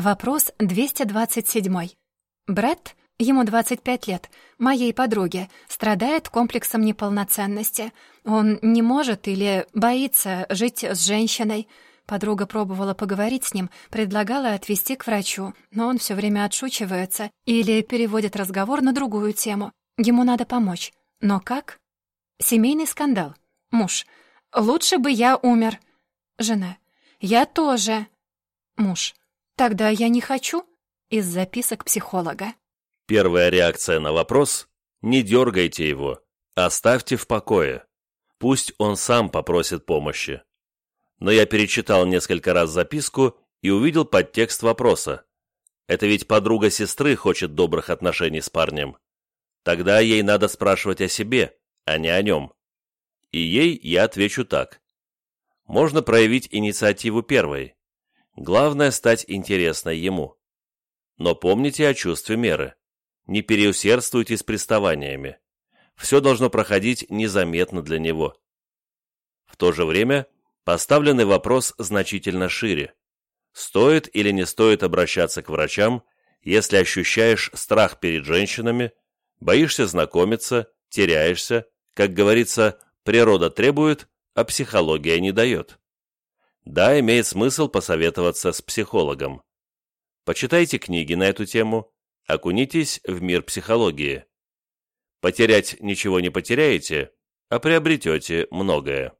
Вопрос 227. Брэд, ему 25 лет, моей подруге, страдает комплексом неполноценности. Он не может или боится жить с женщиной. Подруга пробовала поговорить с ним, предлагала отвезти к врачу, но он все время отшучивается или переводит разговор на другую тему. Ему надо помочь. Но как? Семейный скандал. Муж. «Лучше бы я умер». Жена. «Я тоже». Муж. «Тогда я не хочу». Из записок психолога. Первая реакция на вопрос – не дергайте его, оставьте в покое. Пусть он сам попросит помощи но я перечитал несколько раз записку и увидел подтекст вопроса. Это ведь подруга сестры хочет добрых отношений с парнем. Тогда ей надо спрашивать о себе, а не о нем. И ей я отвечу так. Можно проявить инициативу первой. Главное стать интересной ему. Но помните о чувстве меры. Не переусердствуйте с приставаниями. Все должно проходить незаметно для него. В то же время – поставленный вопрос значительно шире. Стоит или не стоит обращаться к врачам, если ощущаешь страх перед женщинами, боишься знакомиться, теряешься, как говорится, природа требует, а психология не дает. Да, имеет смысл посоветоваться с психологом. Почитайте книги на эту тему, окунитесь в мир психологии. Потерять ничего не потеряете, а приобретете многое.